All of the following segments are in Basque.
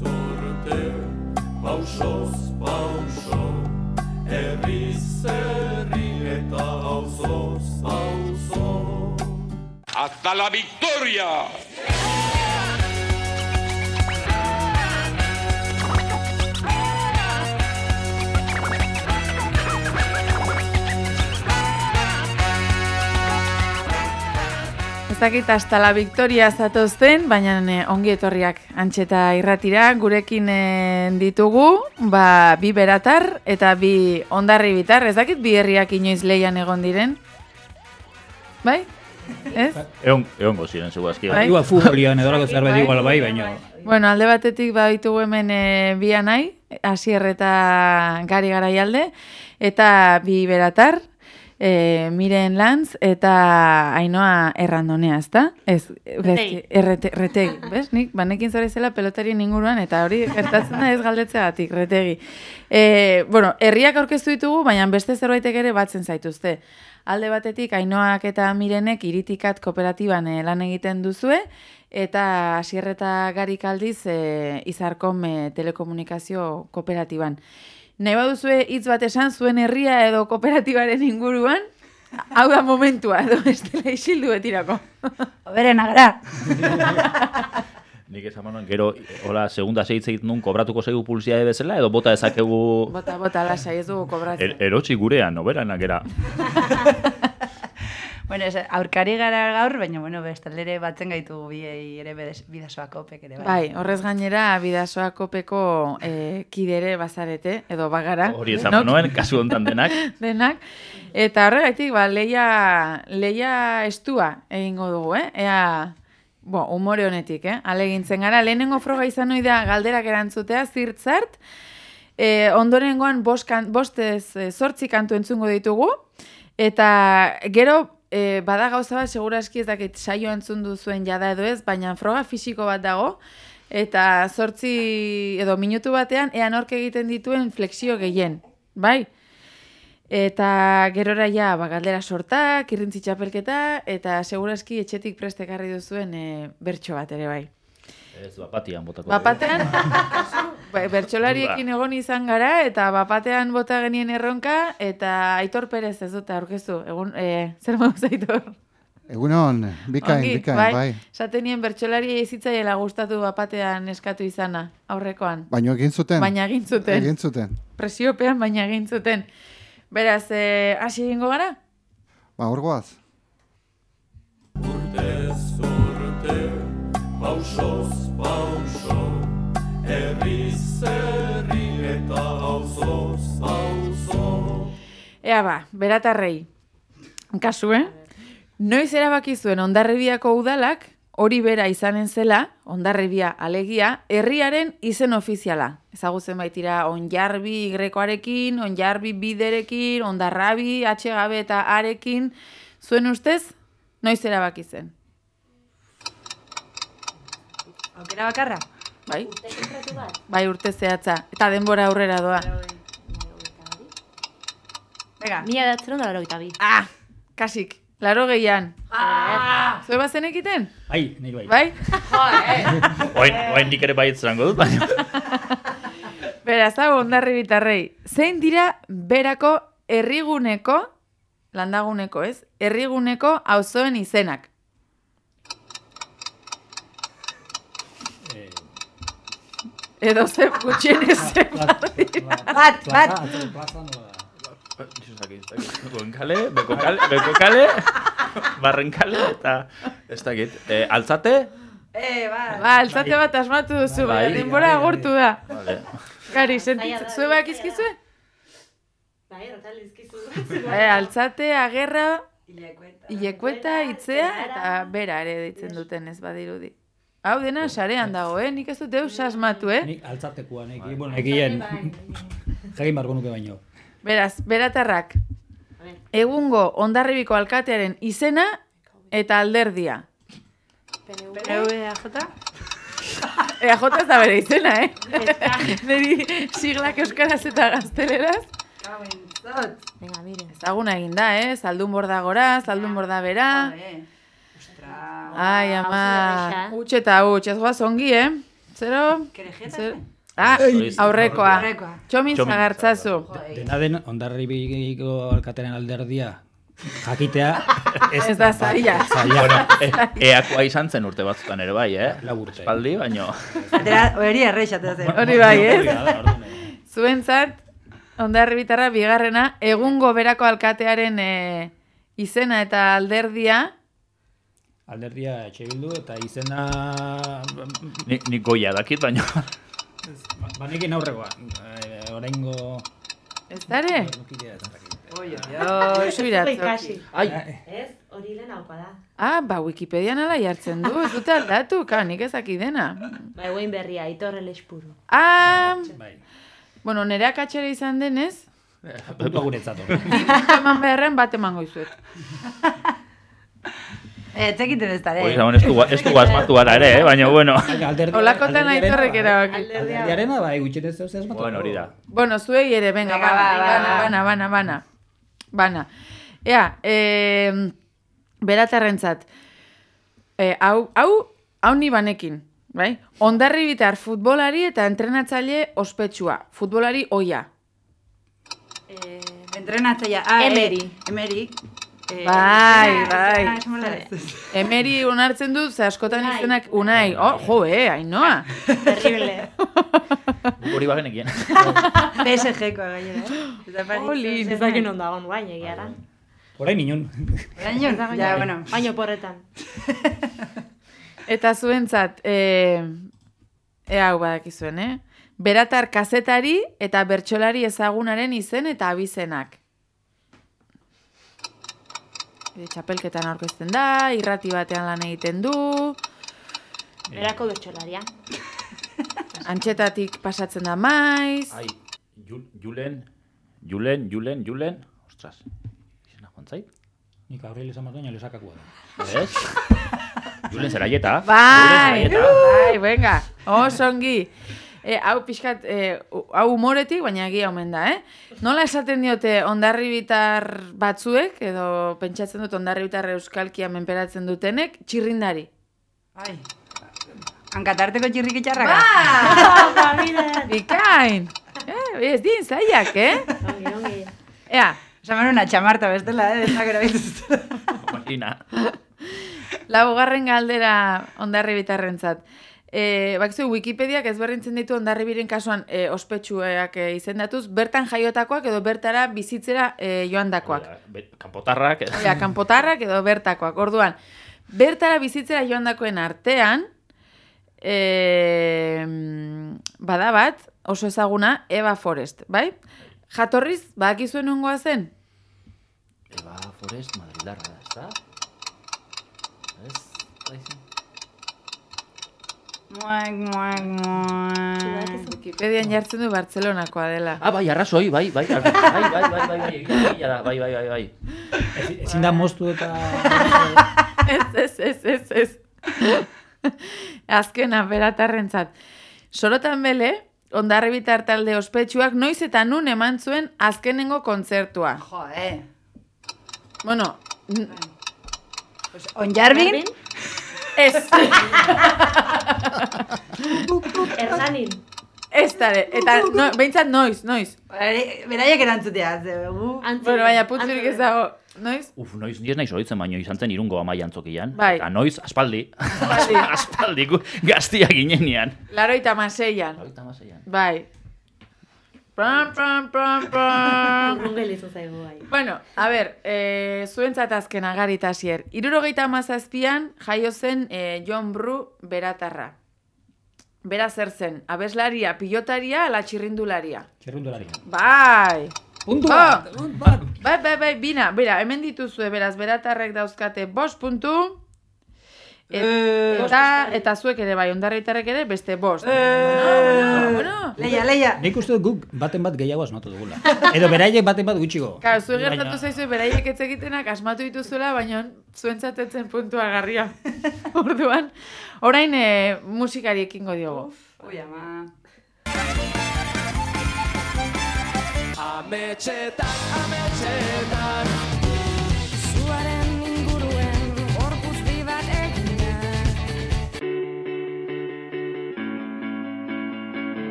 urte, pausoz pauso, herriz herri eta auzoz auzo. ¡Hasta la victoria! Ez dakit hasta la victoria zatozten, baina eh, ongi etorriak antxeta irratira, gurekin eh, ditugu, ba, bi beratar eta bi ondarri bitar, ez dakit bi herriak inoiz leian egon diren? Bai? Ez? Egon, egongo ziren, segurazki. Bai. Igual futbolian edo alako zerbait igual bai, baina... Bueno, alde batetik ba ditugu hemen e, bi anai, Asier eta Gari Garaialde, eta bi beratar, e, Miren Lantz eta Ainoa Errandonea, ezta? Ez, Retegi. errete, bez? Nik, banekin zara zela pelotarien inguruan, eta hori gertatzen da ez galdetzeagatik, retegi. E, bueno, herriak aurkeztu ditugu, baina beste zerbaitek ere batzen zaituzte. Alde batetik, Ainoak eta Mirenek iritikat kooperatiban eh, lan egiten duzue, eta Asier eta Garik aldiz e, Izarkom e, telekomunikazio kooperatiban. Nahi baduzue hitz bat esan zuen herria edo kooperatibaren inguruan, hau da momentua, edo ez dela isildu betirako. Oberen agra. Nik esan manuen, gero, hola, segunda seitze egiten nun, kobratuko zaigu publizitate bezala, edo bota ezakegu Bota, bota, lasai ez dugu kobratzen. er, erotzi gurean, noberanak era. Bueno, ez, aurkari gara gaur, baina, bueno, bestalere batzen gaitu biei ere bedez- bidasoako opek ere, bai. Bai, horrez gainera, bidasoa kopeko e, kidere bazarete, edo bagara. Hori denok, manuen, kasu hontan denak. Denak. Eta horregatik, ba, leia, leia estua egingo dugu, eh? Ea, bo, umore honetik, eh? Alegintzen gara, lehenengo froga izan ohi da galderak erantzutea, zirtzart, e, ondorengoan bost, kan, bostez, e, zortzi kantu entzungo ditugu, eta gero, e, bada gauza bat, seguraski ez dakit saio entzun duzuen jada edo ez, baina froga fisiko bat dago, eta zortzi edo minutu batean, ea nork egiten dituen flexio gehien, bai? Eta gerora ja, ba, galdera sortak, irrintzi txapelketa, eta seguraski etxetik prestekarri duzuen e, bertso bat ere bai. Ez, bapatian botako. Bapatean, kasu, ba, bertsolariekin egon izan gara, eta bapatean bota genien erronka, eta Aitor Perez ez dute aurkeztu. Egun, e, zer moduz Aitor? Egunon, bikain, Ongi, bikain, bai. Esaten nien bertsolari ezitzaiela gustatu bapatean eskatu izana, aurrekoan. Baina egin zuten. Baina egin zuten. Egin zuten. Presiopean, baina egin zuten. Beraz, e, hasi egingo gara? Ba, hor goaz. Urtez urte, pausoz pauso, herri eta auzoz auzo. Ea ba, beratarrei. Kasu, eh? Noiz erabaki zuen Ondarribiako udalak, hori bera izanen zela, Ondarribia alegia, herriaren izen ofiziala. Ezagutzen baitira onjarbi grekoarekin, onjarbi biderekin, ondarrabi, atxegabe eta arekin. Zuen ustez, noiz erabaki zen? Aukera bakarra? Bai? Bai urte zehatza. Eta denbora aurrera doa. Venga. Mila behatzen da berrogeita bi. Ah, kasik. Laro gehian. Ah! Zue bazen ekiten? Bai, nik bai. Bai? Oain, oain nik ere baiet zango dut, baina. Beraz, hau ondarri bitarrei. Zein dira berako herriguneko, landaguneko ez, herriguneko auzoen izenak? Edo ze gutxienez ze Bat, bat. Goenkale, bekokale, bekokale, barrenkale, eta ez dakit. E, altzate? Eh, bat. Ba, altzate bat asmatu duzu, Bai. baina denbora agortu da. Vale. Gari, sentitzen, zue bak izkizue? Bai, erratal izkizu. E, altzate, agerra, ilekueta, itzea, eta bera ere deitzen duten ez badirudi. Hau dena sarean dago, eh? Nik ez dut deus asmatu, eh? Nik altzatekoa, nik, bueno, ekien, jakin barko nuke baino. Beraz, beratarrak, egungo ondarribiko alkatearen izena eta alderdia. PVAJ? EAJ ez da bere izena, eh? Neri siglak euskaraz eta gazteleraz. Venga, mire. Ezaguna egin da, eh? Zaldun borda gora, zaldun borda bera. Ostra. Ai, ama, huts eta huts, ez goaz ongi, eh? Zero. Zero. Ah, aurrekoa. Txomin zagartzazu. Dena den, ondarribiko alkatearen alderdia, jakitea, Ez da zaila. zaila. E, eakoa izan zen urte batzutan ere bai, eh? Lau urte. Espaldi, baino... Atera, hori erreixatea zen. Hori bai, ez? Eh, Zuentzat, ondarribitarra bigarrena, egungo berako alkatearen e, izena eta alderdia, Alderdia etxe bildu eta izena... Nik, nik goia dakit, baino... Ba, nekin aurrekoa. Eh, Oraingo... ez dare? dakit. Oso iratzo. Ai, Ez, hori lehen haupa da. Ah, ba, Wikipedian ala jartzen du, ez dute aldatu, ka, nik ezaki dena. Ba, eguen berria, aitorre lespuru. Ah, Bai. bueno, nire akatxera izan denez, Puntua guretzat. hori. eman beharren bat emango izuet. Eh, txekiten ez dara. hori zaman ez du, ez du asmatu gara ere, eh? baina bueno... Olakotan aitorrek erabaki. Alderdiarena, bai, gutxenez ez ez matu. Bueno, hori da. Bueno, zuei ere, venga, Venga, bana, ba, ba, bana, ba. bana, bana, bana. Ea, eh, beratarrentzat, eh, hau, hau, hau ni banekin, bai? Ondarri bitar futbolari eta entrenatzaile ospetsua, futbolari oia. Eh, entrenatzaia. Ah, Emery. Eh, Eh, Bai, bai. ez. Emeri onartzen dut, ze askotan Unai. izenak, unai, oh, jo, eh, ainoa. Terrible. Hori bagenekien. PSG-koa gainera. eh? Eta Paris Olin. Ez dakit non dagoen guain egiara. Orain inon. Ja, bueno. Baino porretan. Eta zuentzat, e, e hau badakizuen, eh? Beratar kazetari eta bertsolari ezagunaren izen eta abizenak. E, txapelketan aurkezten da, irrati batean lan egiten du, Berako bertxolaria. antxetatik pasatzen da maiz. Ai, Jul- Julen, Julen, Julen, Julen... Ostras, izena joan zait? Nik aurrele esan baina lesakakua da. Ez? Julen zeraieta. Bai, Julen zeraieta. bai, venga, oso ongi. E, hau pixkat, e, hau humoretik, baina egia omen da, eh? Nola esaten diote ondarribitar batzuek, edo pentsatzen dut ondarribitar euskalkia menperatzen dutenek, txirrindari. Bai. Hankatarteko txirrik itxarraka. Ba! Bikain! Eh, ez din zaiak, eh? Ongi, ongi. Ea, Esan una txamarta bestela, eh? Denak erabiltzen. Imagina. laugarren galdera ondarribitarrentzat. E, bakizu, Wikipediak ezberdintzen ditu ondarribiren kasuan e, ospetsuak e, izendatuz, bertan jaiotakoak edo bertara bizitzera e, joandakoak. Kanpotarrak... Oia, kanpotarrak edo bertakoak. Orduan, bertara bizitzera joandakoen artean, e, bada bat, oso ezaguna, Eva Forest, bai? Jatorriz, badakizuen nongoa zen? Eba Forest Madridarra da, ez da? Ez, da izan. Muak, muak, muak. Wikipedian jartzen du Bartzelonakoa dela. Ah, bai, arrazoi, bai, bai, bai, bai, bai, bai, bai, bai, bai, bai, bai, bai. Ezin- da moztu eta... ez, ez, ez, ez, ez. Azkena, beratarrentzat. Sorotan bele, ondarri bitar talde ospetsuak noiz eta nun eman zuen azkenengo kontzertua. Jo, eh. Bueno, n- Pues, on Jarbin, ez, Erzanin. ez dare, eta no, behintzat noiz, noiz. beraiek erantzutea. Ze, gu... Bueno, baina putzurik ez dago, noiz? Uf, noiz, ni ez naiz horitzen baino izan zen irungo amai antzokian. Bai. Eta noiz, aspaldi. Aspaldi. gaztiak ginenean. Laroita maseian, Hogeita hamaseian. bai. Pram, pram, pram, pram. Urrun gelizu zaigu bai. Bueno, a ber, e, zuentzat azken agarita zier. Irurogeita amazazpian jaio zen e, John Bru beratarra. Bera zer zen, abeslaria, pilotaria, ala txirrindularia. Txerrundulari. Bai! Puntu Oh! bat! Bai, bai, bai, bina, bera, hemen dituzue, beraz, beratarrek dauzkate bost puntu, et, eta, eta zuek ere bai, ondarritarrek ere beste bost. Bueno, bueno. Leia, leia. Nik uste dut guk baten bat gehiago asmatu dugula. Edo beraiek baten bat gutxigo. Claro, zuek gertatu zaizu beraiek ez egitenak asmatu dituzuela, baina zuentzat etzen puntua garria. Orduan, orain e, musikari ekingo diogo. Ui, ama. Ametxetan, ametxetan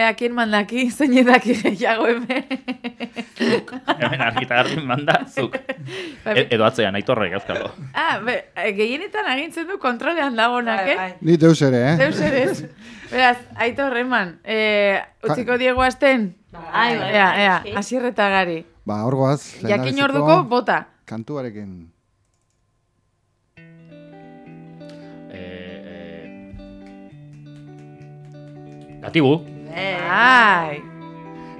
Ea, kien mandaki, zein daki gehiago hemen. Hemen argita garbi manda, zuk. E, edo atzean, aitorrek euskalo. ah, be, eh, gehienetan agintzen du kontrolean dagonak, Bai, eh? Ni deus ere, eh? Zeus ere ez. Beraz, Aitor, eman, eh, utziko diego azten? Ai, bai, Ea, bai, ea, asierreta gari. Ba, orgoaz. Jakin orduko, bota. Kantuarekin. Gatibu. Bai.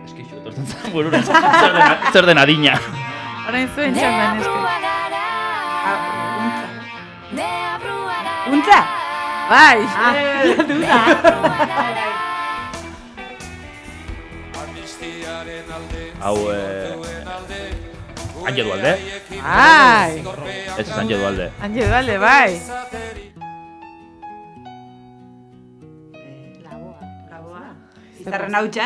Eski xo, etortzen zan burura. Zer den, zer adina. Orain zuen txandan eske. Untza? Bai. Alde Hau, e, Anje dualde. Bai. Ez ez anje dualde. Anje dualde, bai. Izarren hautsa?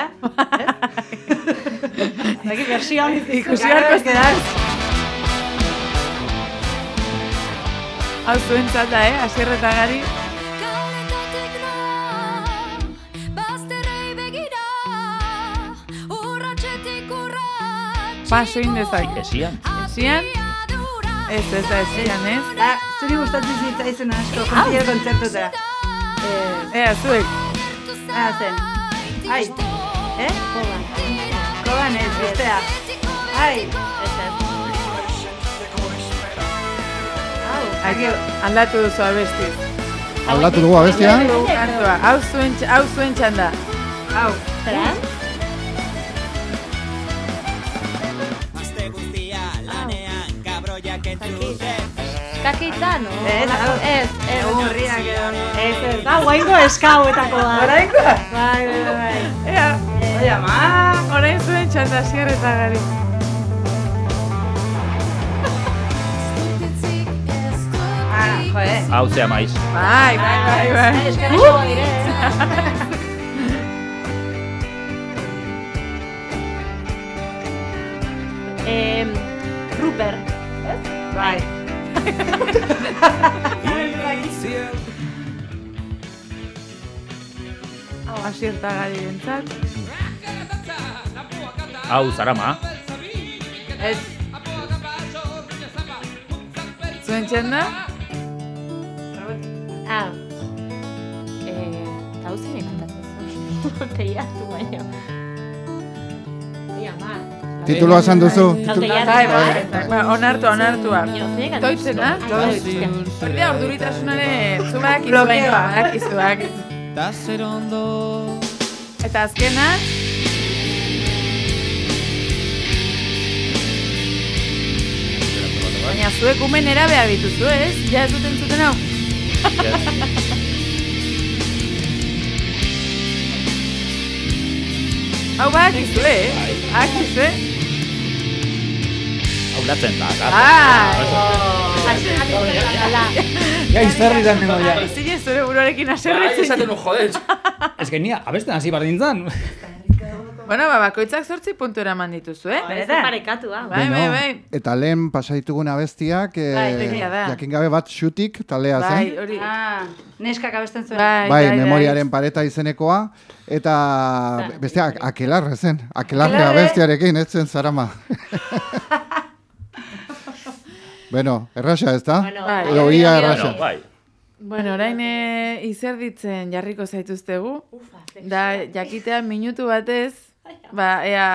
Zaki versioan Ikusi beharko ez da. Hau zuen txanda, eh? Asierreta gari. Paso indezak. Esian. Esian? Ez, ez da esian, ez? Da, zuri gustatzen zitzaizun asko, kontzia kontzertutara. Ea, zuek. Ah, zen. Ai, eh? Koban. Koban ez, bestea. Ai, Aki, aldatu duzu abesti. Aldatu dugu abestia. Hau zuen, hau zuen txanda. hau. Zera? Kakita, no? Ez. Ez, ez. Egun horriak edo. Ez, ez. Da, guaingo eskauetako da. Orainkoa? Bai, bai, bai. Ea, Oi, ama. orain zuen txanda asierreta gari. Ah. Hau zea maiz. Bai, bai, bai, bai. Eskerreko dire. Eh, Rupert. Bai. Hau asierta gari bentzat. Hau zarama. Ez. Zuen txanda? Ah. Eh, hau zen imantatzen. Peiatu baino. Ai, ama. Titulua esan duzu. Ya Bai, bai. Ba, onartu, onartua. Toitzena? Toitzena. Hordea, urduritasunaren zu badakizu baino, badakizu, badakizu. Da zer ondo Eta azkena, baina zuek umen erabea dituzu, ez? Ja ez duten zuten hau. Hau badakizu, eh? Badakizu, eh? Latzen da. Bai! Ja, izterri da nengo ja. Zine zure buruarekin aserretzen. nu, joder. Ez que nia, abesten hasi bardintzan. Bueno, ba, bakoitzak sortzi puntu eraman dituzu, eh? Benetan. Parekatu, ah. Bai, bai, bai. Eta lehen pasaitugun abestiak, eh, Bai, egia da. jakin gabe bat xutik talea Bai, zen. hori. Ah, neskak abesten zuen. Bai, Bai, memoriaren pareta izenekoa. Eta beste ak- akelarre zen. Akelarre Akelarre? abestiarekin, ez zen zarama. bueno, erraxa ez da? Bueno, Bai. Edo ia Bueno, erraxa. Bueno, bai. Bueno, orain e, izerditzen jarriko zaituztegu. Da, jakitea minutu batez, ba, ea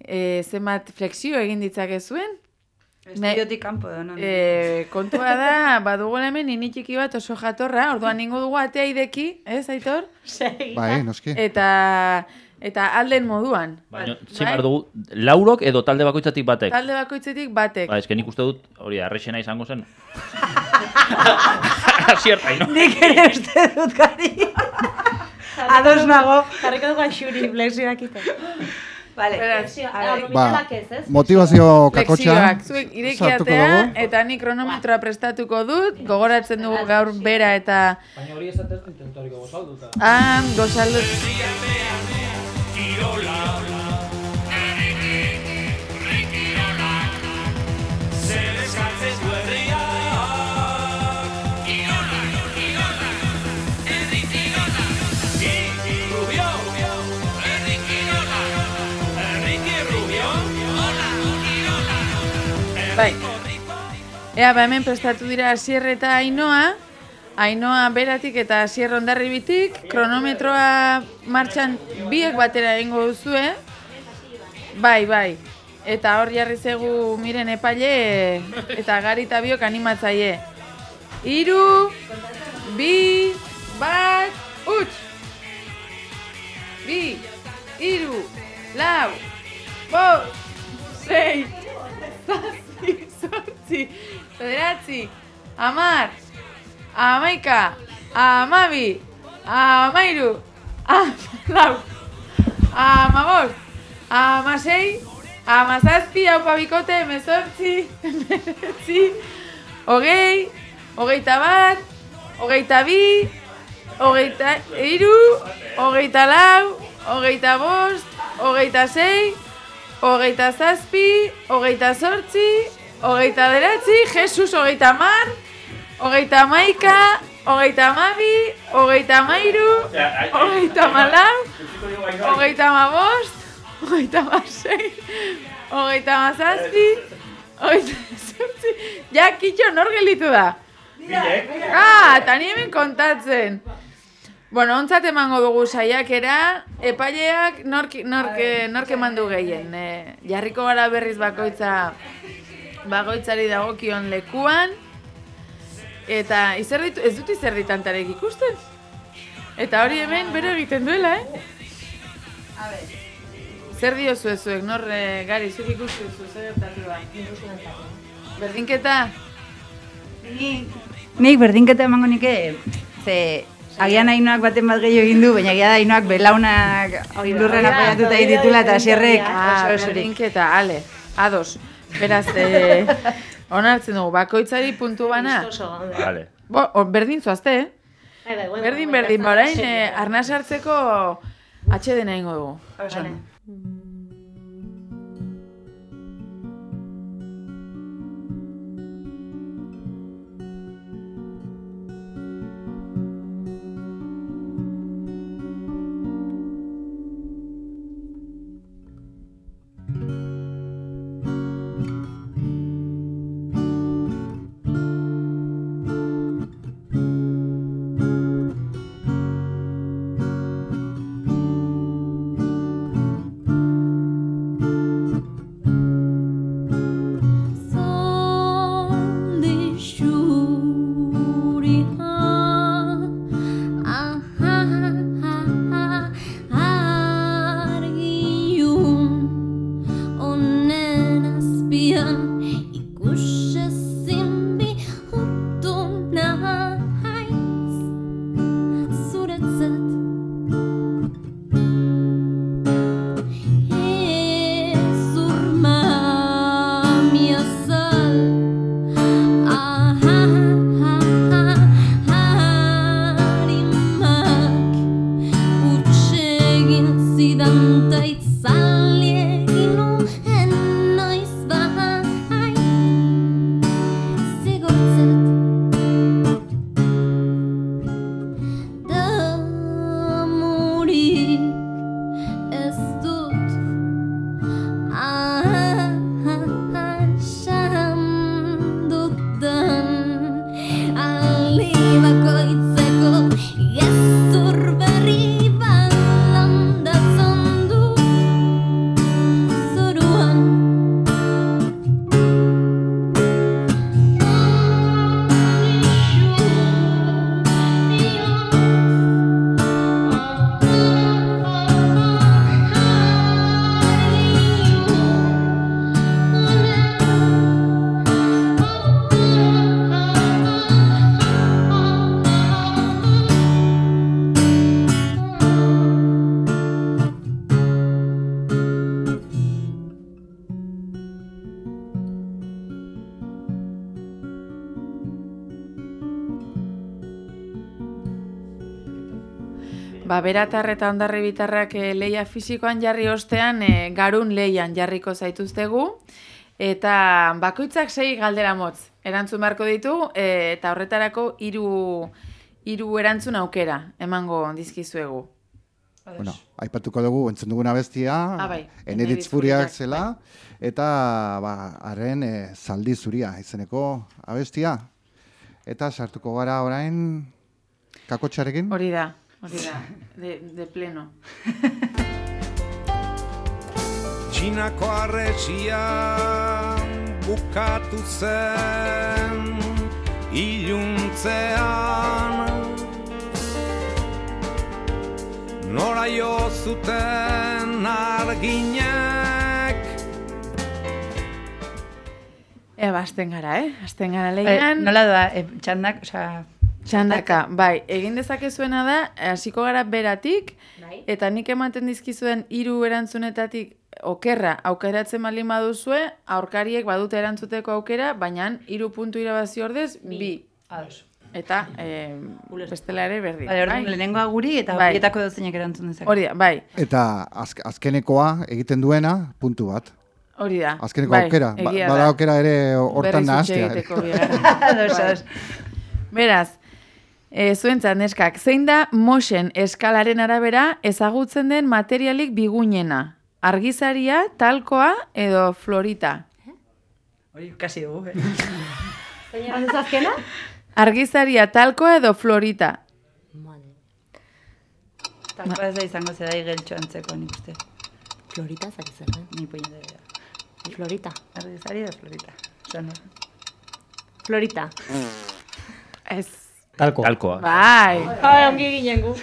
e, zenbat flexio egin ditzakezuen. Estudiotik kanpo da, non? E, kontua da, badugula hemen ini txiki bat oso jatorra, orduan ningo dugu atea ideki, ez, Aitor? Bai, noski. Eta, eta alden moduan. Baina, Bai. zein behar dugu, laurok edo talde bakoitzatik batek? Talde bakoitzetik batek. Ba, esken nik uste dut, hori, arrexena izango zen. Asierta, no? Nik ere uste dut gari. Ados nago. Jarriko dugu xuri, flexioak ite. Vale. Beraz, Ba, motivazio kakotxa. Zuek irekiatea, eta ni kronometroa prestatuko dut, gogoratzen dugu gaur bera eta Baina hori esatez intentoriko gozalduta. Ah, gozaldu. Hola, Ricky Lola. Ricky bai. Lola. Se ba, descalce tu dira Sierra Taina. Ainoa beratik eta Asier ondarribitik. Kronometroa martxan biek batera egingo duzue. Bai, bai. Eta hor jarri zegu miren epaile eta gari eta biok animatzaile. Iru, bi, bat, utx! Bi, iru, lau, bost, sei, zazpi, zortzi, bederatzi, amar, amaika, amabi, amairu, amalau, amabost, amasei, amazazpi, haupa bikote, emezortzi, emeretzi, hogei, hogeita bat, hogeita bi, hogeita iru, hogeita lau, hogeita bost, hogeita sei, hogeita zazpi, hogeita zortzi, hogeita deratzi, Jesus hogeita mar, hogeita maika, hogeita mabi, hogeita mairu, hogeita malau, hogeita mabost, hogeita masei, hogeita mazazpi, hogeita zortzi, ja, kitxo nor gelitu da. Ah, eta ni hemen kontatzen. Bueno, ontzat emango dugu saiakera, epaileak nork, nork, nork eman du gehien. E, jarriko gara berriz bakoitza bakoitzari dagokion lekuan. Eta izerdit, ez dut izerditantarek ikusten. Eta hori hemen bero egiten duela, eh? Zer diozu ezuek, nor eh, gari, zuk ikusten zu, zer gertatu da? Berdinketa? Nik berdinketa emango nike, ze agian ainoak baten bat gehiago egin du, baina agia da ainoak belaunak lurren apoiatuta egin ditula eta asierrek Ah, berdinketa, ale, ados. Beraz, eh, onartzen dugu, bakoitzari puntu bana. Vale. Bo, berdin zoazte, eh? Bai, bai, bueno, Berdin, bueno, berdin, gertatu Ba, beratar eta ondarri bitarrak eh, leia fisikoan jarri ostean, eh, garun leian jarriko zaituztegu. Eta bakoitzak sei galdera motz. Erantzun beharko ditu, eh, eta horretarako hiru hiru erantzun aukera emango dizkizuegu. Bueno, aipatuko dugu, entzun dugun abestia, Ah, bai, Eneritz Furiak Furiak, zela, eta ba, haren e, zaldi zuria izeneko abestia. Eta sartuko gara orain kakotxarekin. Hori da, hori da, de, de pleno. Txinako arretxia bukatu zen iluntzean Nora jo zuten arginek Ea, ba, azten gara, eh? Azten gara Eh, lehian. nola doa, eh, txandak, osea... Txandaka, bai, egin dezakezuena da, hasiko gara beratik, Bai. eta nik ematen dizkizuen hiru erantzunetatik okerra aukeratzen baldin baduzue, aurkariek badute erantzuteko aukera, baina hiru puntu irabazi ordez, bi. Ados. Eta e, bestela ere berdin. Bai, orduan lehenengo aguri eta Bai. horietako dozeinek erantzun dezake. Hori da, bai, Eta azk azkenekoa egiten duena, puntu bat. hori da. Azkeneko bai, aukera. Ba, bada da. aukera ere hortan Berriz huts nahaztea. egiteko bigarren. Ados, ados. Beraz, e, zuentzat neskak, zein da Mosen eskalaren arabera ezagutzen den materialik bigunena? Argizaria, talkoa edo florita? Hori, kasi dugu, eh? Zein? Argizaria, talkoa edo florita? Talkoa ez da izango zera igeltxo antzeko, nik uste. Florita zaki zer den. Ni puñetera. Florita. Ardizari da florita. Zan, Florita. Ez. Talko. Talkoa. Bai. Ai, ongi ginen gu.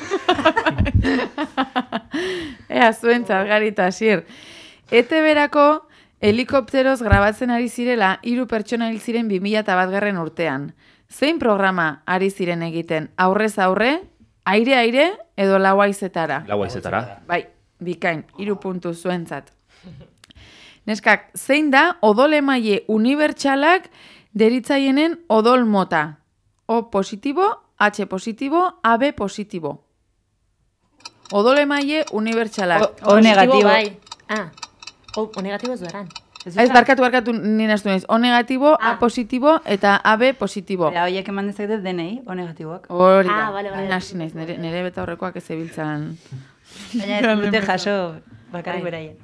Ea, zuentzat, garita, hasier. Ete berako, helikopteroz grabatzen ari zirela, hiru pertsona hil ziren 2001 garren urtean. Zein programa ari ziren egiten? Aurrez aurre, aire aire edo lau haizetara? Lau aizetara. Bai, bikain, hiru puntu zuentzat. Neskak, zein da odol emaile unibertsalak deritzaienen odol mota? O positibo, H positibo, AB positibo. Odol emaile unibertsalak. O, o negatibo. Bai. Ah. O, o negatibo ez dueran. Ez barkatu, barkatu, nien astu naiz. O negatibo, A Ah. positibo eta AB positibo. Eta horiek eman dezakete denei, o negatiboak. Hori da. Ah, bale, bale. Hasi naiz, nire, nire beta horrekoak ez zebiltzan. Baina ez dute jaso bakarrik Bai. beraien.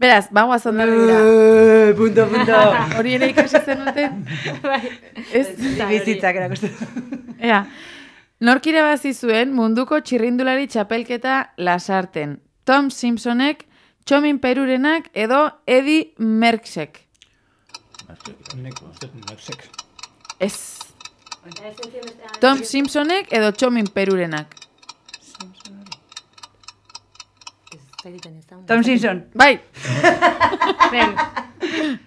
Beraz, bagoaz ondarrira. Eh, punto, punto. Hori ere ikasi zenute? Bai. Ez? Bizitzak erakusten. Ea, nork irabazi zuen munduko txirrindulari txapelketa lasarten. Tom Simpsonek, Txomin Perurenak edo. Nek, uste, neksek. Ez. Tom Simpsonek edo Txomin Perurenak. Ez zaigiten ez da. Tom Simpson. Bai, Ben,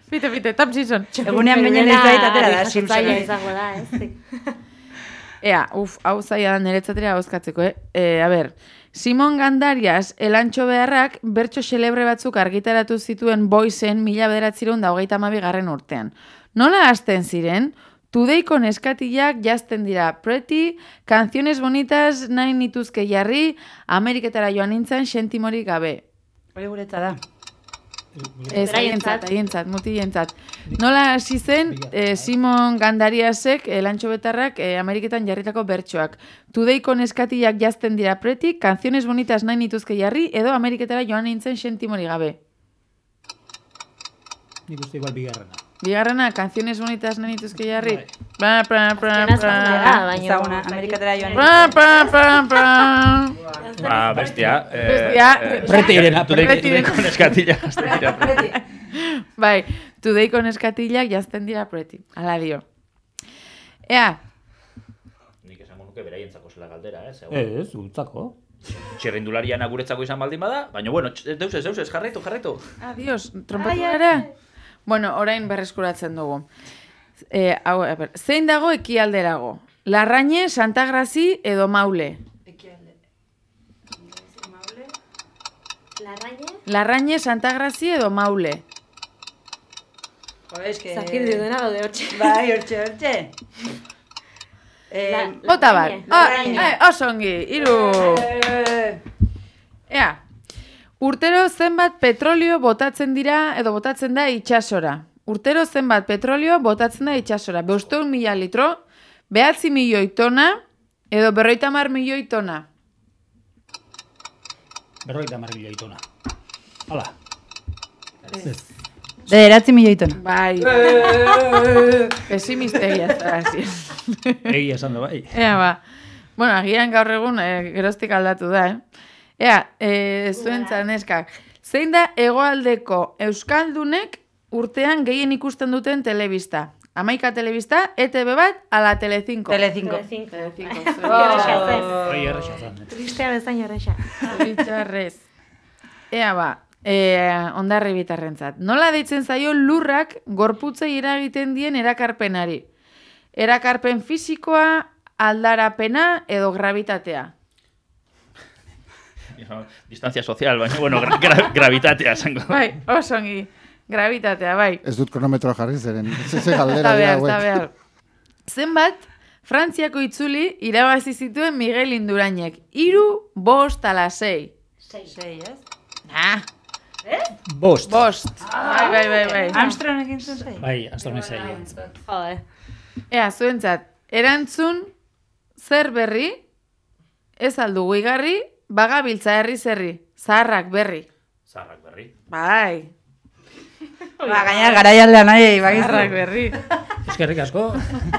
fite, fite, Tom Simpson. Egunean baina ez da atera da Simpsona. Zaila izango da, ez? Ea, uf, hau zaila da niretzatera hauskatzeko, eh? E, a ber, Simon Gandarias elantxo beharrak bertso xelebre batzuk argitaratu zituen boizen mila bederatzirun da hogeita garren urtean. Nola hasten ziren? Tudeiko neskatilak jazten dira Pretty, Canciones Bonitas nahi nituzke jarri, Ameriketara joan nintzen sentimorik gabe. Hori guretza da. Ez, haientzat, haientzat, mutientzat. Nola hasi zen eh, Simon Gandariasek, eh, lantxo betarrak, eh, Ameriketan jarritako bertsoak. Tudeiko neskatilak jazten dira preti, canciones bonitas nahi nituzke jarri, edo Ameriketara joan nintzen sentimori gabe. Nik uste igual bigarrena. Bigarrena, canciones bonitas nahi nituzke jarri. Bra, bra, Azkena ezaguna da, bra. baina... Ezaguna, Amerikatera joan. Bra, bra, bra, bra. Ah, bestia. Eh, Bestia. eh, Prete irena, Tudeiko- prete irena. tudeiko neskatila jazten dira. prete. Bai, tudeiko neskatilak jazten dira preti. Hala dio. Ea, Nik esango nuke beraientzako zela galdera, eh? Ez, ultzako. Txirrindulariana guretzako izan baldin bada, baina bueno, tx- deus ez, deus ez, jarraitu, jarraitu. Adios, trompatu gara? Bueno, orain berreskuratzen dugu. E, hau, a ber, zein dago ekialderago? Larraine, Santa Grazi edo Maule? Larraine? Larraine, Santa Grazi edo Maule? Joder, eske... Zakir dudena daude hortxe. Bai, hortxe, hortxe. Eh, Bota bat. Larraine, Ah, eh, oso ongi, iru. eh, Ea, urtero zenbat petrolio botatzen dira edo botatzen da itxasora. Urtero zenbat petrolio botatzen da. Beusteun mila litro, behatzi milioi tona edo berroita mar milioi tona. Berroita mar milioi tona. Hala. Bederatzi milioi tona. Bai. Pesimistegia zarazi. Egia esan da bai. Ea ba. Bueno, agian gaur egun e, geroztik aldatu da, eh? Ea, e, zuen neskak. Zein da hegoaldeko Euskaldunek urtean gehien ikusten duten telebista? Amaika telebista, ETB bat, ala Telecinco. Telecinco. Telecinco. Hori erresa zen. Tristea bezain horreixa. Zoritxarrez. Ea ba, e, ondarri bitarrentzat. Nola deitzen zaio lurrak gorputzei eragiten dien erakarpenari? Erakarpen fisikoa, aldarapena edo gravitatea? Distancia sozial, baina, bueno, gra gra gravitatea zango. Bai, oso ongi. Gravitatea, bai. Ez dut kronometroa jarri zeren. Ez galdera dira behar, eta behar. Zenbat, Frantziako itzuli irabazi zituen Miguel Indurainek. Iru, bost, ala sei. Sei, ez? Ah, Bost. bost. Bai, bai, bai, bai. Armstrong egin zuen sei? Bai, Astorne zei. Jode. Ea, zuentzat, erantzun zer berri, ez aldugu igarri, bagabiltza herri zerri, zaharrak berri. Zarrak berri. Bai, Ba, gaina garaialdean nahi, zaharrak bakizu. berri. Eskerrik asko.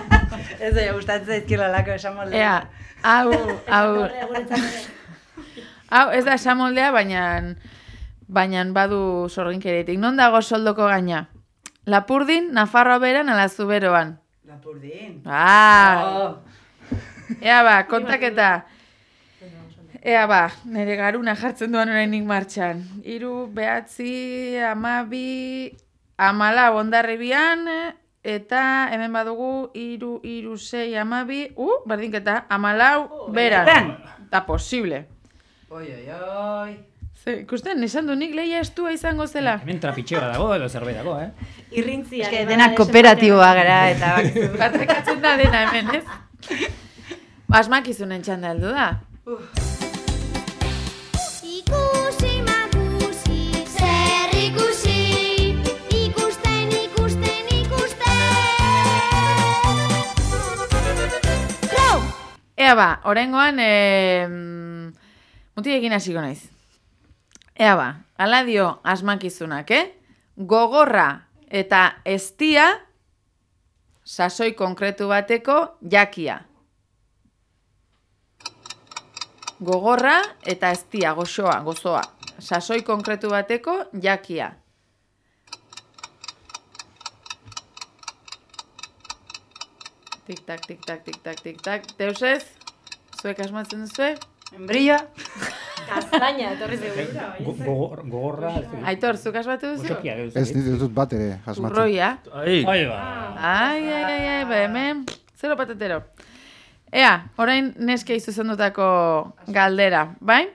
Ez da, gustatzen zaizkila lako esan molde. Ea, hau, hau, hau ez da esamoldea, baina baina badu sorginkeretik. Non dago soldoko gaina? Lapurdin, Nafarroa beran, ala zuberoan. Lapurdin. Ah, ea ba, kontaketa. Ea ba, nire garuna jartzen duan orainik martxan. Hiru, behatzi, amabi, amala ondarribian, eta hemen badugu hiru, hiru, sei, amabi, uh, berdinketa, amalau, beran. beran. Da posible. Oi, oi, oi. Ze, ikusten, esan du nik lehia estua izango zela. Hemen trapitxeoa dago edo zerbait dago, eh? Irrintzia. Ez que denak kooperatiboa gara eta bakizu. Patrekatzen da dena hemen, ez? Asmakizunen txanda heldu da. Ikusi Ea ba, oraingoan e, mutiekin hasiko naiz. Ea ba, ala dio asmakizunak, eh? Gogorra eta estia sasoi konkretu bateko jakia. Gogorra eta estia, goxoa, gozoa. Sasoi konkretu bateko jakia. Tik-tak, tik-tak, tik-tak, tik-tak. Deusez? Zuek asmatzen duzue? Embrilla. Gaztaina, etorri zegura. Go- gogor- Gogorra. ez dakit. Aitor, zuk asmatu duzu? Ez nire dut bat ere asmatzen. Urroia. Ai, Bai, ba. Ai, ai, ai, ai, ba, hemen, zero patatero. Ea, orain neske izuzendutako galdera, bai?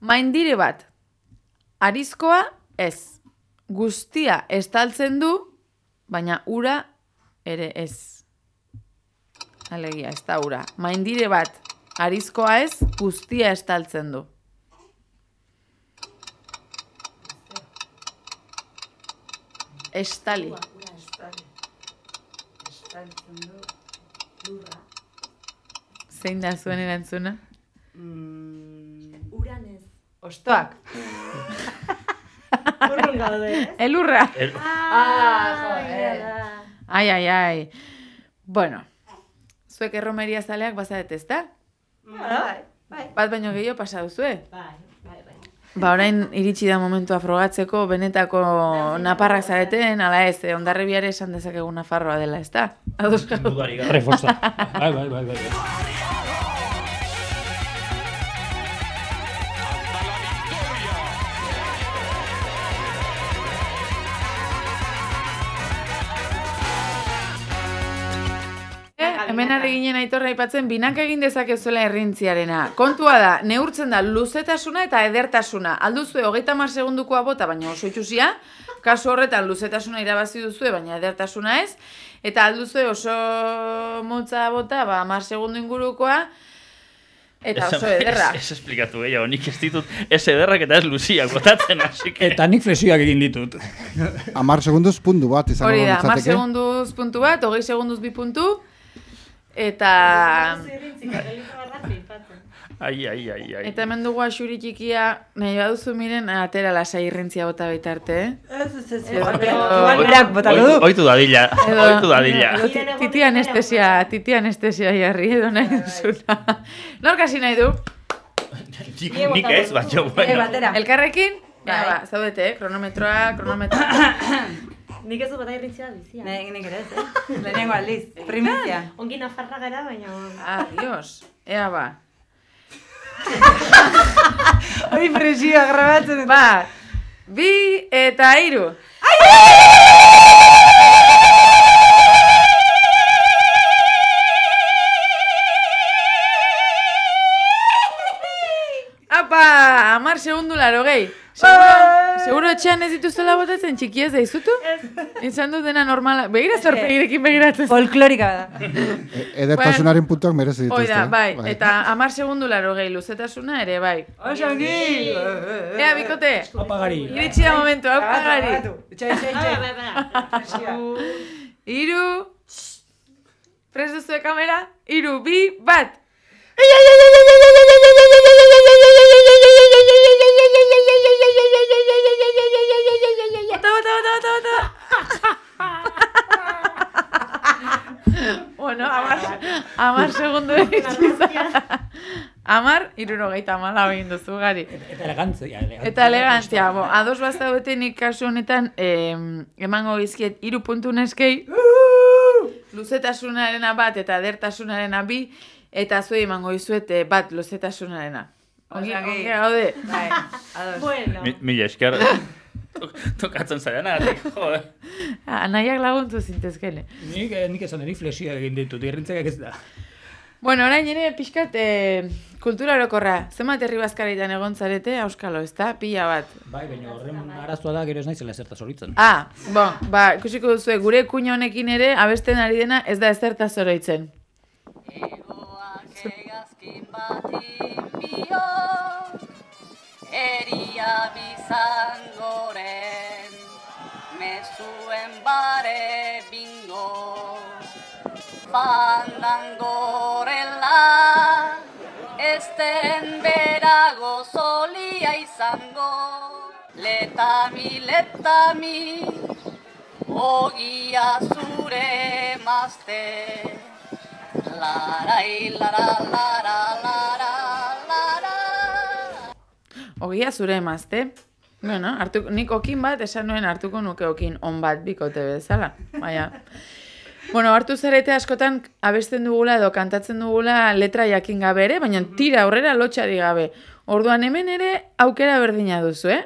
Maindire bat, arizkoa ez. Guztia estaltzen du, baina ura ere ez. Alegia, ez da ura. Maindire bat, arizkoa ez, guztia estaltzen du. Estali. Zein da zuen erantzuna? Uranez. Ostoak. Urrun gaude? Elurra. el, Ah, Ai, ai, ai. Bueno, zuek erromeria zaleak bazaret ez da? Bai, bai. Bat baino gehiago pasa duzue? Bai, bai, bai. Ba, orain iritsi da momentua frogatzeko benetako naparrak zareten, ala ez, eh, ondarribiare esan dezakegu nafarroa dela, ez da? Dudarik gabe. Reforza. Bai, bai, bai, bai. Hemen ari ginen aitorra aipatzen binaka egin dezakezuela errintziarena. Kontua da, neurtzen da luzetasuna eta edertasuna. Alduzue hogeita mar segundukoa bota, baina oso itxusia. Kasu horretan luzetasuna irabazi duzue, baina edertasuna ez. Eta alduzue oso motza bota, ba, mar segundu ingurukoa. Eta oso ederra. Ez, ez esplikatu gehiago, nik ez ditut ez ederrak eta ez luziak botatzen, así que... Eta nik flexioak egin ditut. Amar segunduz puntu bat izango Hori da, mar litzateke. segunduz puntu bat, hogei segunduz bi puntu. Eta... Ai, ai, ai, ai. Eta hemen dugu asuri txikia, nahi baduzu miren, atera lasai irrentzia bota baitarte, eh? Ez, ez, ez. Berak botako du. Oitu, dadila, oitu dadila. titi anestesia, titi anestesia jarri edo nahi duzuna. Nork hasi nahi du? Nik, nik ez, baina, Eh, bueno. Elkarrekin? Bai. ba, zaudete, kronometroa, kronometroa. Nik ez du bata irritzia bizia. Nik nik ere ez, eh? Lehenengo aldiz, primizia. Ongi nafarra gara, baina... Ah, Dios. Ea ba. Hori presioa grabatzen. Bat, bi eta hiru. Apa, amar segundu laro gehi. Seguro, seguro etxean ez dituzela botatzen txiki ez daizutu? Ez. Izan dut dena normala. Begira zer begirekin begiratzen. Folklorika da. E- Edertasunaren puntuak merezi dituzte. Hoi da, eh? bai. Eta amar segundu laro gehi luzetasuna ere, bai. Osongi! Ea, bikote. Apagari. Iritsi da momentu, hau pagari. Itxai, itxai, Ah, itxai. bai, bai. Iru. Prest duzu kamera? Iru, bi, bat. Bota, bueno, amar, amar segundu Amar, irurogeita amala egin duzu gari. Eta elegantzia. Eta elegantzia, bo, ados bazaudete nik kasu honetan, em, emango bizkiet hiru puntu neskei, luzetasunarena bat eta edertasunarena bi, eta zuei emango dizuet eh, bat luzetasunarena. Ongi, Osea, ongi que- gaude. Bai, ados. Bueno. Mi- Mila esker. Tok- Tokatzen zaianatik, jode. Ah, laguntu zintezkene. Nik, eh, nik esan denik flexioa egin ditut, irrintzekak ez da. Bueno, orain ere pixkat eh, kultura orokorra. Zenbat herri bazkaritan egon zarete, auskalo, ez da? Pila bat. Bai, baina horren arazoa da, gero ez naizela zertaz horitzen. Ah, bo, ba, ikusiko duzu, gure kuña honekin ere, abesten ari dena ez da ezertaz oroitzen. Egoak egazkin bati bio, eria bizangoren, mezuen bare bingo, fandangorela, esten berago zolia izango, letami, letami, ogia zure mazte. Larai, lara, lara, lara, lara. Ogia zure emazte. Bueno, hartu, nik okin bat esan nuen hartuko nuke okin on bat bikote bezala. Baina. Bueno, hartu zarete askotan abesten dugula edo kantatzen dugula letra jakin gabe ere, baina tira aurrera lotxari gabe. Orduan hemen ere aukera berdina duzu, eh?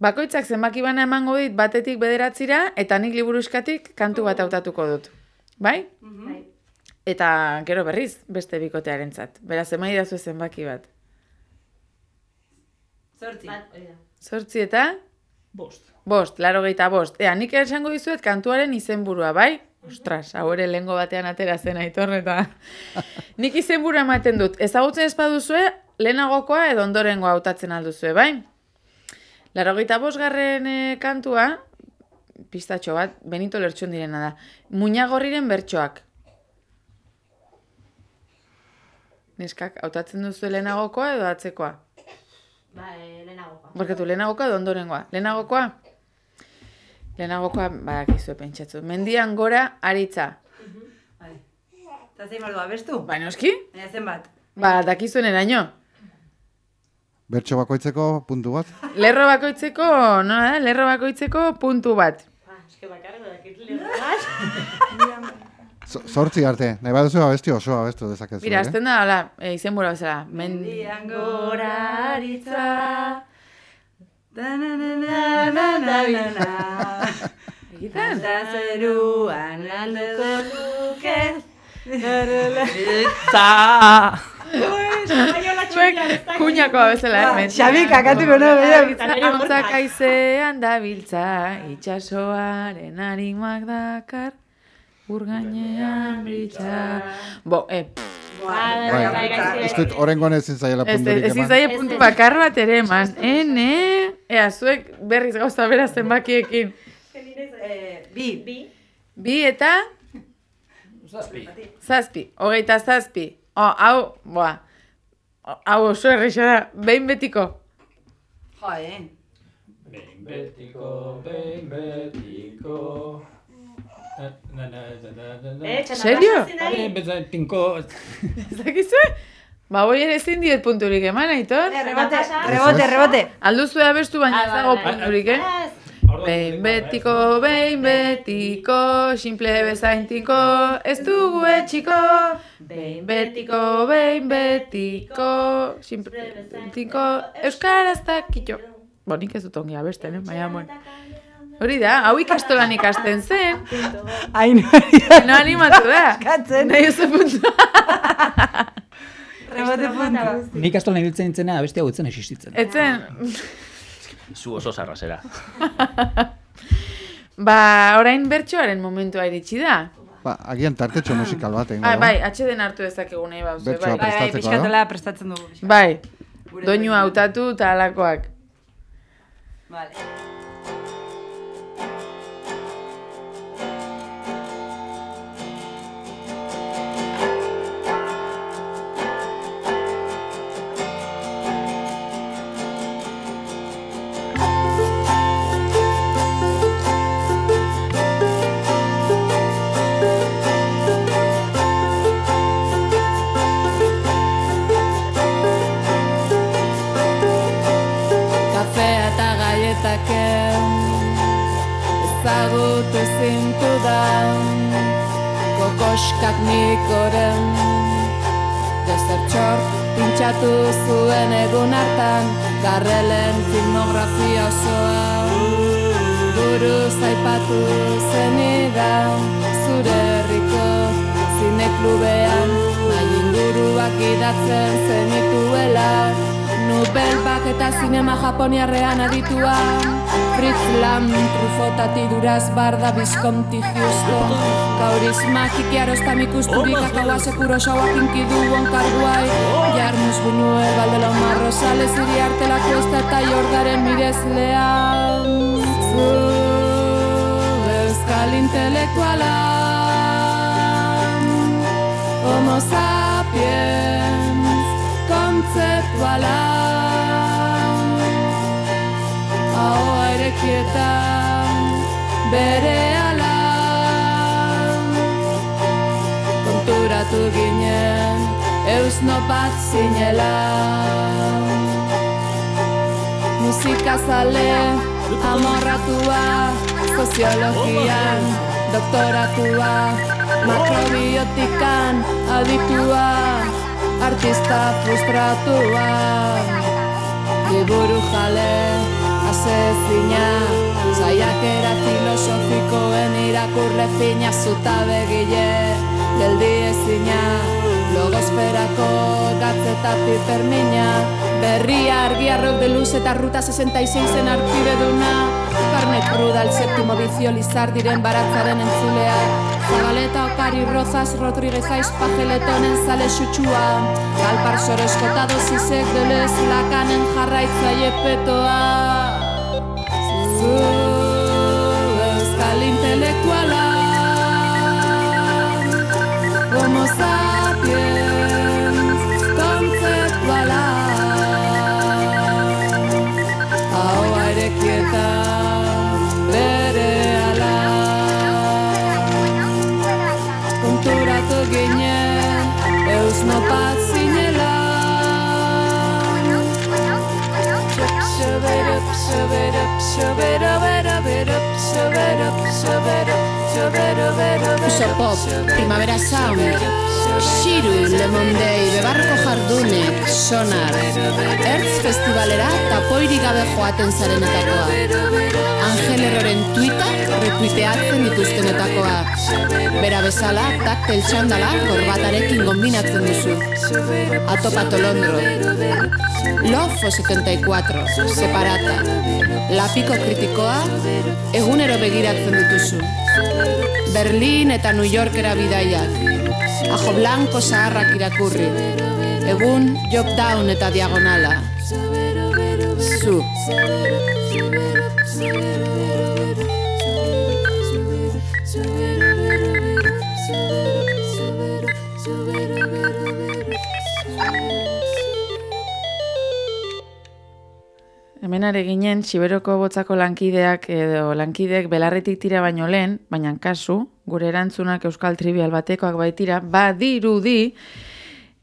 Bakoitzak zenbaki bana emango dit batetik bederatzira eta nik liburuskatik kantu bat hautatuko dut. Bai? Bai. Eta gero berriz beste bikotearentzat. Beraz, emai dazu zenbaki bat. Zortzi. Bat. Zortzi eta? Bost. Bost, laro gehieta bost. Ea, nik esango dizuet kantuaren izenburua, bai? Ostras, hau ere lehengo batean atera zen aitor eta... nik izenburua ematen dut. Ezagutzen ez baduzue, lehenagokoa edo ondorengoa hautatzen alduzue, bai? Laro gehieta bost garren eh, kantua, pistatxo bat, Benito Lertxun direna da. Muñagorriren bertsoak. Neskak, hautatzen duzu lehenagokoa edo atzekoa? Ba, eh, lehenagokoa. Barkatu, lehenagokoa edo ondorengoa? Lehenagokoa? Lehenagokoa badakizue pentsatzu. Mendian gora aritza. Bai. Eta zein mordua, bestu? Ba, noski? Baina zenbat? Ba, dakizuen eraino. Bertso bakoitzeko puntu bat. Lerro bakoitzeko, nola da? Lerro bakoitzeko puntu bat. Ba, eske bakarrik dakit lehenu bat. Zortzi arte. Nahi baduzu abesti osoa abestu dezakezu. Mira, ere. azten da, hola, e, izenbura bezala. Mendi... Mendian gora aritza. Da-na-na-na-na-na-na. Egiten? Eta zeruan alduko luke. Zuek kuñakoa bezala, eh? Mendi- Xabi, kakatuko no, bera. Ahontzak aizean dabiltza, itxasoaren harimak dakar, urgainean britza. Bo, eh, Bai, ez dut orengoan ezin zaiela Ez, punturik ez eman. izaie puntu bakar bat ere eman. Ene, ea, zuek berriz gauza bera zenbakiekin. Eh, Bi. Bi. Bi eta Zazpi. zazpi, hogeita zazpi. O, hau, boa, Hau oso erresa da, behin betiko. Jo, eh. Behin betiko, behin betiko... Serio? ari? Behin betiko, tinko... Ez dakizue? Ba, hoi ere ezin diet punturik eman, aitor? Rebote, rebote, rebote. Alduzu abestu baina ez dago punturik, eh? Behin betiko, behin betiko, simple bezaintiko, ez dugu etxiko. Behin betiko, behin betiko, simple bezaintiko, euskaraz dakitxo. Bo, nik ez dut ongi abesten, eh? Baina, bueno. Hori da, hau ikastolan ikasten zen. Hain No animatu da. Katzen. Nahi oso puntu. Rebote puntu. Nik astolan ibiltzen nintzena abestia gutzen existitzen. Etzen, Zu oso zarra zera. ba, orain bertsoaren momentua iritsi da. Ba, agian tartetxo musikal bat egingo Bai, bai, atxeden hartu dezakegu nahi bauzu, Bertsoa bai. Bai, bai, Prestatzeko, pixkatela prestatzen dugu. Bai, doinu hautatu eta alakoak. Vale. Kokoskak nikoren. Desertxor pintxatu zuen egun hartan Garrelen filmografia osoa. Buruz aipatu zenidan Zure herriko zineklubean Nahi inguruak idatzen zenituela Nubelbak eta zinema japoniarrean aditua. Fritz Lam, Trufotati duraz barda Visconti Houston. Kaurismak ikiarostam ikusturik Akaua sekuro xauak inkidu onkarguai Jarmus Buñuel, Valdelomar Rosales Iriarte la Cuesta eta Jordaren mirezlea Zu euskal intelektuala. Homo sapiens kontzeptuala Ahoa erekietan bere ala. Konturatu ginen eusno bat zinela. Musikazale amorratua Soziologian doktoratua Makrobiotikan aditua Artista frustratua Liburu jale asezina Zaiakera filosofikoen irakurle fina Zuta begile geldi ezina Logosferako gatzeta pipermina Berria argiarrok de luz eta ruta 66 zen arpide duna Carnet cruda, el séptimo vicio Lizardiren baratzaren entzulea. Zabaleta Okari Rozas Rodríguez Aiz Pajeletonen zale xutsua Galpar soreskotado zizek delez lakanen jarraitzaile petoa. Zu euskal intelektuala. Homo shove it up, shove up, up, shove up, shove up, shove up, shove up, shove up, shove up, shove it Lemon Day, Bebarroko Jardunek, Sonar, Ertz Festivalera tapoirik gabe joaten zarenetakoa. Angel Erroren tuita retuiteatzen dituztenetakoa. Bera bezala, taktel txandala gorbatarekin kombinatzen duzu. Atopato Londro. Lofo 74, separata. Lapiko kritikoa, egunero begiratzen dituzu. Berlin eta New Yorkera bidaiak ajo blanco zaharrak irakurri, egun job down eta diagonala. Zu. Hemenare ginen, Siberoko botzako lankideak edo lankidek belarretik tira baino lehen, baina kasu, gure erantzunak Euskal Trivial batekoak baitira, badirudi,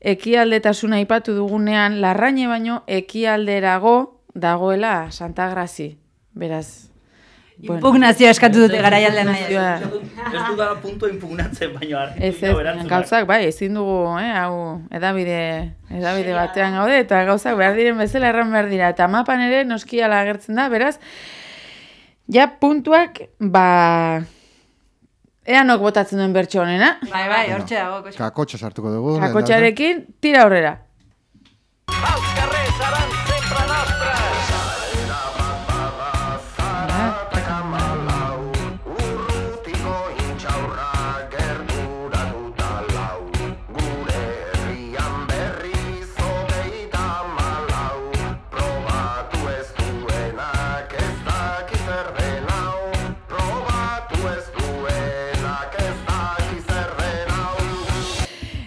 ekialdetasuna aipatu dugunean, larraine baino ekialderago dagoela Santa Grazi. Beraz, Impugnazioa eskatu dute garaialdean. Impugnazioa. Ez du da punto impugnatzen, baino Ez ez, gauzak, bai, ezin dugu, eh, hau, edabide, edabide batean gaude, eta gauzak behar diren bezala erran behar dira. Eta mapan ere noskiala agertzen da, beraz, ja puntuak, ba, eanok botatzen duen bertso honena, Bai, bai, hortxe dago. Kakotxa sartuko dugu. kakotxarekin, tira aurrera.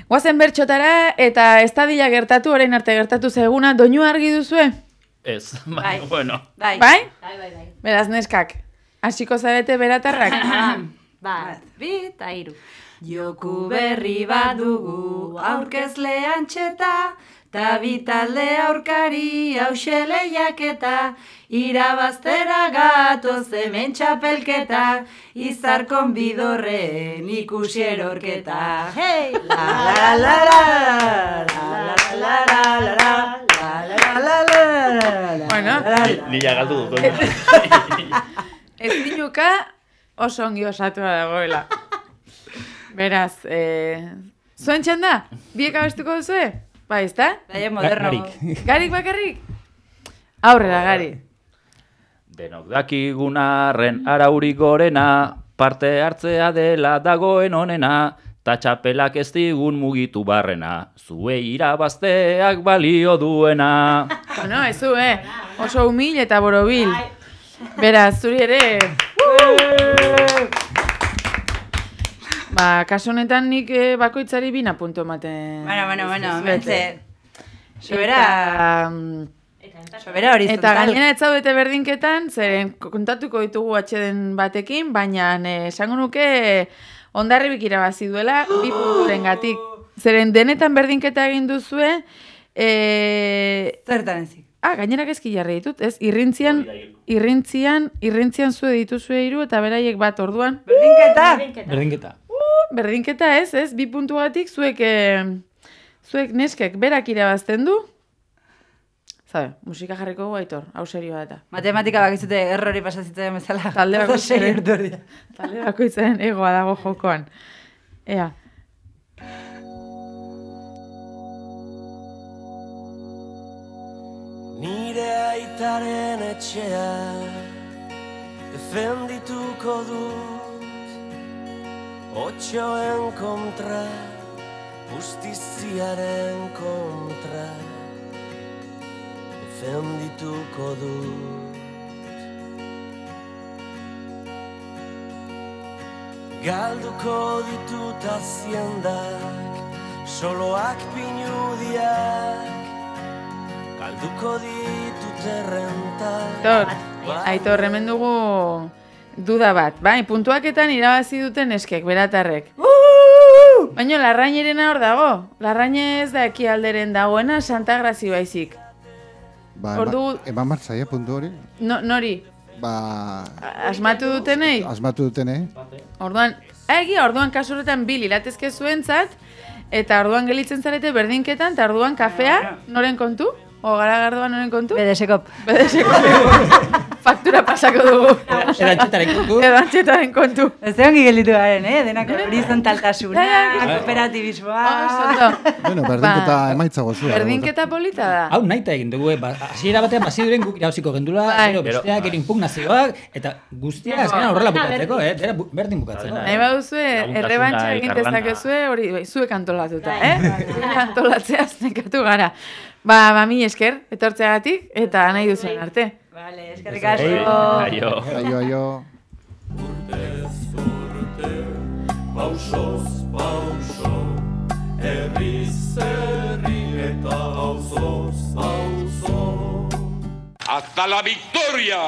Guazen bertxotara, eta ez dadila gertatu, orain arte gertatu zeguna, doinu argi duzue? Ez, Bai. baina, bueno. Bai. Bai? Bai, bai, bai. Beraz, neskak, hasiko zarete beratarrak? Bat, bi eta hiru. Joku berri bat dugu aurkezle antxeta, Ta bitalde aurkari hause lehiaketa, irabaztera gatoz hemen txapelketa, izar konbidorren ikusi erorketa. Hei! La la la la la la la la la la la la la Bueno, ni ya galdu dut. Ez dinuka oso ongi osatua dagoela. Beraz, eh... Zuen txanda, biek abestuko duzue? Bai, ezta? Daia moderno. Garik. Garik bakarrik? Aurrera, gari. Denok dakigunarren araurik gorena, parte hartzea dela dagoen onena, ta txapelak ez digun mugitu barrena, zuei irabazteak balio duena. Bueno, ezu, eh? Oso humil eta borobil. Beraz, zuri ere... Ba, kasu honetan nik eh, bakoitzari bina puntu ematen. Bueno, bueno, bueno, mentze. Sobera, Eta, sobera horizontal. Eta gainera ez zaudete berdinketan, zeren kontatuko ditugu atxeden batekin, baina eh, esango nuke ondarribik irabazi duela bi punturen gatik. Zeren denetan berdinketa egin duzue, e... Zertan ezik. Ah, gainera gezki jarri ditut, ez? Irrintzian, irrintzian, irrintzian zue dituzue hiru eta beraiek bat orduan. Berdinketa! Berdinketa. Berdinketa ez, ez? Bi puntugatik zuek, eh, zuek neskek berak irabazten du. Zabe, musika jarriko gu aitor, hau serioa eta. Matematika bakizute errori pasazitzen bezala. Talde serio bakoitzaren, talde bakoitzaren egoa dago jokoan. Ea, Nire aitaren etxea defendituko dut Otxoen kontra, justiziaren kontra. Defendituko dut. Galduko ditut aziendak, soloak pinudiak. Galduko ditut errentak. Aitor, Aitor, hemen dugu duda bat, bai? Puntuaketan irabazi duten eskek, beratarrek. Baina larraineren hor dago. Larraine ez da ekialderen dagoena Santa Grazi baizik. Ba, Ordu- Eman martzaia puntu hori. No, nori, Ba, asmatu dutenei? asmatu dutene. Orduan, egia, orduan kasu horretan bil iratezke zuentzat, eta orduan gelitzen zarete berdinketan, eta orduan kafea, noren kontu? O garagardoa noren kontu? Bedesekop. Bedeseko. Faktura pasako dugu. Erantxetaren kontu. Edo antxetaren kontu. Ez da ongi gelditu garen, eh? Denak horizontaltasuna, kooperatibismoa. Ondo. Bueno, berdinketa Ba, emaitza gozua. Berdinketa polita da. Hau nahi eta egin dugu, eh? ba, hasiera batean baziduren guk irauziko gendula, Bai. gero besteak, gero impugnazioak, eta guztiak azkenan horrela bukatzeko, eh? Dera berdin bukatzeko. Nahi baduzue, errebantxa egin dezakezue, hori, bai, zuek antolatuta, eh? Antolatzeaz nekatu gara. Ba, ba, mi esker, etortzeagatik, eta nahi duzuen arte. Vale, eskerrik asko. aio. Aio, aio. Pausoz pauso, herriz herri eta auzoz auzo. Hasta hasta la victoria.